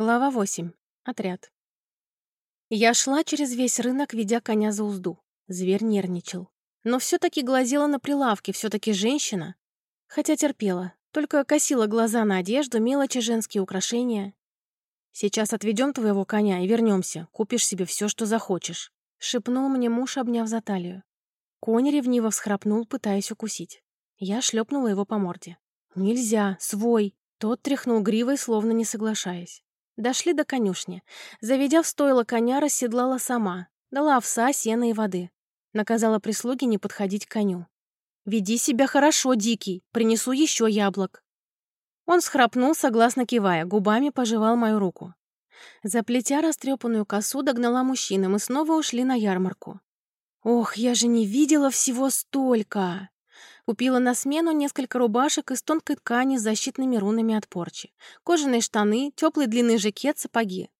Глава 8. Отряд. Я шла через весь рынок, ведя коня за узду. Зверь нервничал. Но все-таки глазела на прилавке, все-таки женщина. Хотя терпела, только косила глаза на одежду, мелочи, женские украшения. «Сейчас отведем твоего коня и вернемся. Купишь себе все, что захочешь», — шепнул мне муж, обняв за талию. Конь ревниво всхрапнул, пытаясь укусить. Я шлепнула его по морде. «Нельзя, свой!» Тот тряхнул гривой, словно не соглашаясь. Дошли до конюшни. Заведя в стойло коня, расседлала сама. Дала овса, сена и воды. Наказала прислуге не подходить к коню. «Веди себя хорошо, Дикий, принесу еще яблок». Он схрапнул, согласно кивая, губами пожевал мою руку. Заплетя растрепанную косу, догнала мужчину, мы снова ушли на ярмарку. «Ох, я же не видела всего столько!» Купила на смену несколько рубашек из тонкой ткани с защитными рунами от порчи, кожаные штаны, теплый длинный жакет, сапоги.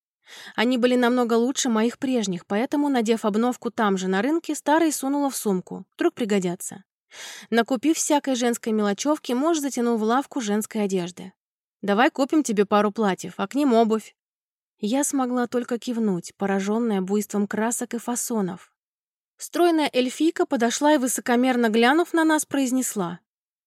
Они были намного лучше моих прежних, поэтому, надев обновку там же на рынке, старые сунула в сумку. Вдруг пригодятся. Накупив всякой женской мелочевки, муж затянул в лавку женской одежды. «Давай купим тебе пару платьев, а к ним обувь». Я смогла только кивнуть, пораженная буйством красок и фасонов. Стройная эльфийка подошла и, высокомерно глянув на нас, произнесла.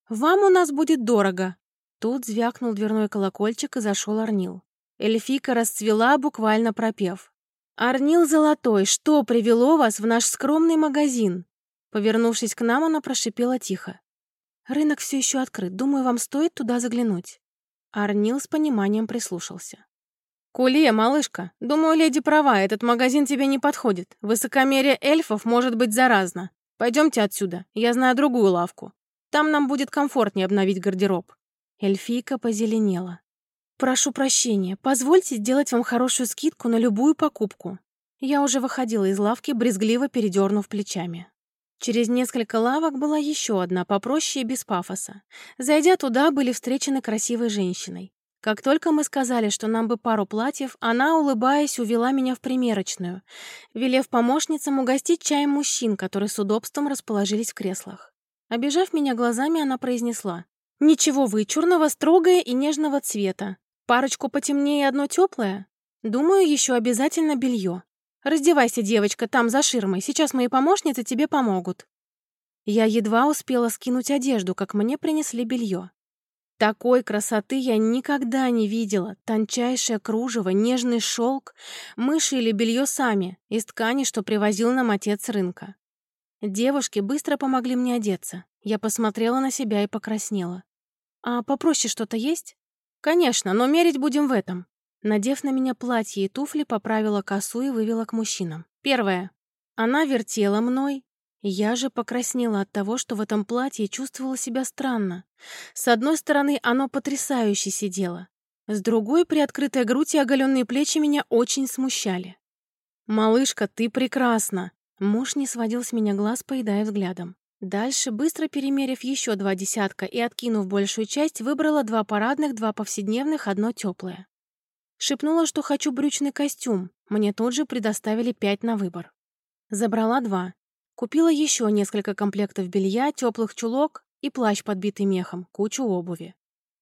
«Вам у нас будет дорого». Тут звякнул дверной колокольчик и зашел Арнил. Эльфийка расцвела, буквально пропев. «Арнил Золотой, что привело вас в наш скромный магазин?» Повернувшись к нам, она прошипела тихо. «Рынок все еще открыт. Думаю, вам стоит туда заглянуть». Арнил с пониманием прислушался. «Кулия, малышка, думаю, леди права, этот магазин тебе не подходит. Высокомерие эльфов может быть заразно. Пойдемте отсюда, я знаю другую лавку. Там нам будет комфортнее обновить гардероб». Эльфийка позеленела. «Прошу прощения, позвольте сделать вам хорошую скидку на любую покупку». Я уже выходила из лавки, брезгливо передернув плечами. Через несколько лавок была еще одна, попроще и без пафоса. Зайдя туда, были встречены красивой женщиной. Как только мы сказали, что нам бы пару платьев, она, улыбаясь, увела меня в примерочную, велев помощницам угостить чаем мужчин, которые с удобством расположились в креслах. Обежав меня глазами, она произнесла. «Ничего вычурного, строгое и нежного цвета. Парочку потемнее и одно теплое? Думаю, еще обязательно белье. Раздевайся, девочка, там за ширмой. Сейчас мои помощницы тебе помогут». Я едва успела скинуть одежду, как мне принесли белье. Такой красоты я никогда не видела. Тончайшее кружево, нежный шелк. Мы шили белье сами, из ткани, что привозил нам отец рынка. Девушки быстро помогли мне одеться. Я посмотрела на себя и покраснела. «А попроще что-то есть?» «Конечно, но мерить будем в этом». Надев на меня платье и туфли, поправила косу и вывела к мужчинам. Первое. Она вертела мной, я же покраснела от того, что в этом платье чувствовала себя странно. С одной стороны, оно потрясающе сидело. С другой, приоткрытая грудь и оголенные плечи меня очень смущали. «Малышка, ты прекрасна!» Муж не сводил с меня глаз, поедая взглядом. Дальше, быстро перемерив еще два десятка и откинув большую часть, выбрала два парадных, два повседневных, одно теплое. Шепнула, что хочу брючный костюм. Мне тут же предоставили пять на выбор. Забрала два. Купила еще несколько комплектов белья, теплых чулок и плащ, подбитый мехом, кучу обуви.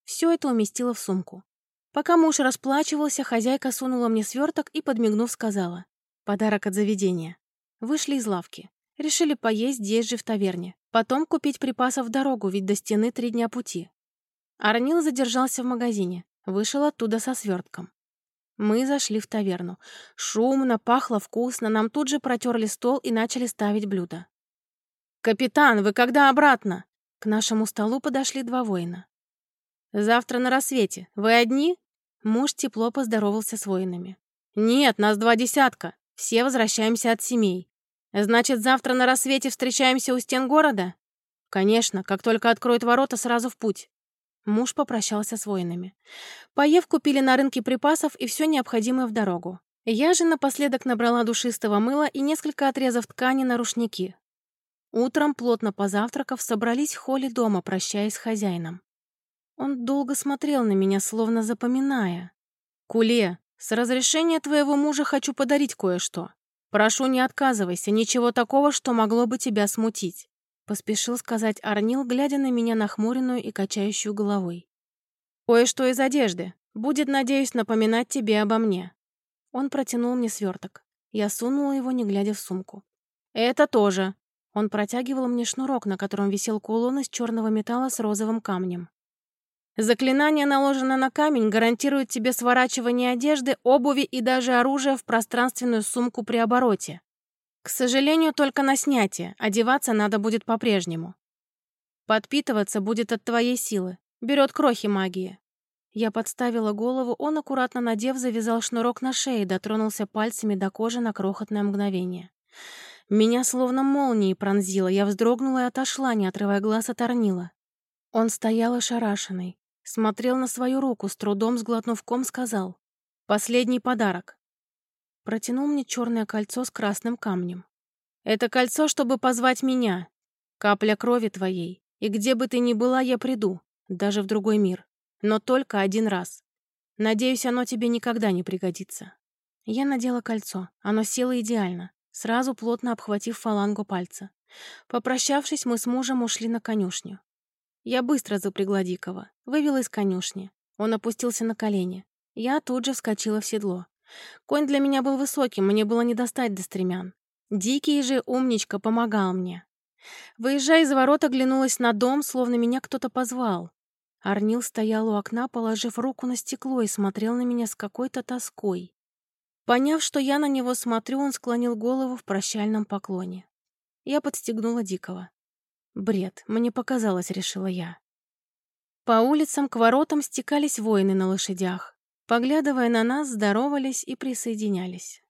Все это уместила в сумку. Пока муж расплачивался, хозяйка сунула мне сверток и, подмигнув, сказала. «Подарок от заведения». Вышли из лавки. Решили поесть здесь же в таверне. Потом купить припасов в дорогу, ведь до стены три дня пути. Арнил задержался в магазине. Вышел оттуда со свертком. Мы зашли в таверну. Шумно, пахло вкусно, нам тут же протерли стол и начали ставить блюда. «Капитан, вы когда обратно?» К нашему столу подошли два воина. «Завтра на рассвете. Вы одни?» Муж тепло поздоровался с воинами. «Нет, нас два десятка. Все возвращаемся от семей. Значит, завтра на рассвете встречаемся у стен города?» «Конечно, как только откроют ворота, сразу в путь». Муж попрощался с воинами. Поев, купили на рынке припасов и все необходимое в дорогу. Я же напоследок набрала душистого мыла и несколько отрезов ткани на рушники. Утром, плотно позавтракав, собрались в холле дома, прощаясь с хозяином. Он долго смотрел на меня, словно запоминая. «Куле, с разрешения твоего мужа хочу подарить кое-что. Прошу, не отказывайся, ничего такого, что могло бы тебя смутить. Поспешил сказать Арнил, глядя на меня нахмуренную и качающую головой. «Кое-что из одежды. Будет, надеюсь, напоминать тебе обо мне». Он протянул мне сверток. Я сунула его, не глядя в сумку. «Это тоже». Он протягивал мне шнурок, на котором висел кулон из черного металла с розовым камнем. Заклинание, наложенное на камень, гарантирует тебе сворачивание одежды, обуви и даже оружия в пространственную сумку при обороте. К сожалению, только на снятие, одеваться надо будет по-прежнему. Подпитываться будет от твоей силы. Берет крохи магии. Я подставила голову, он, аккуратно надев, завязал шнурок на шее, дотронулся пальцами до кожи на крохотное мгновение. Меня словно молнией пронзило, я вздрогнула и отошла, не отрывая глаз от Орнила. Он стоял ошарашенный, смотрел на свою руку, с трудом сглотнув ком, сказал «Последний подарок». Протянул мне черное кольцо с красным камнем. «Это кольцо, чтобы позвать меня. Капля крови твоей. И где бы ты ни была, я приду, даже в другой мир. Но только один раз. Надеюсь, оно тебе никогда не пригодится. Я надела кольцо. Оно село идеально, сразу плотно обхватив фалангу пальца. Попрощавшись, мы с мужем ушли на конюшню. Я быстро запрягла Дикого, вывела из конюшни. Он опустился на колени. Я тут же вскочила в седло. Конь для меня был высоким, мне было не достать до стремян. Дикий же умничка помогал мне. Выезжая из ворот, оглянулась на дом, словно меня кто-то позвал. Арнил стоял у окна, положив руку на стекло и смотрел на меня с какой-то тоской. Поняв, что я на него смотрю, он склонил голову в прощальном поклоне. Я подстегнула Дикого. Бред, мне показалось, решила я. По улицам к воротам стекались воины на лошадях. Поглядывая на нас, здоровались и присоединялись.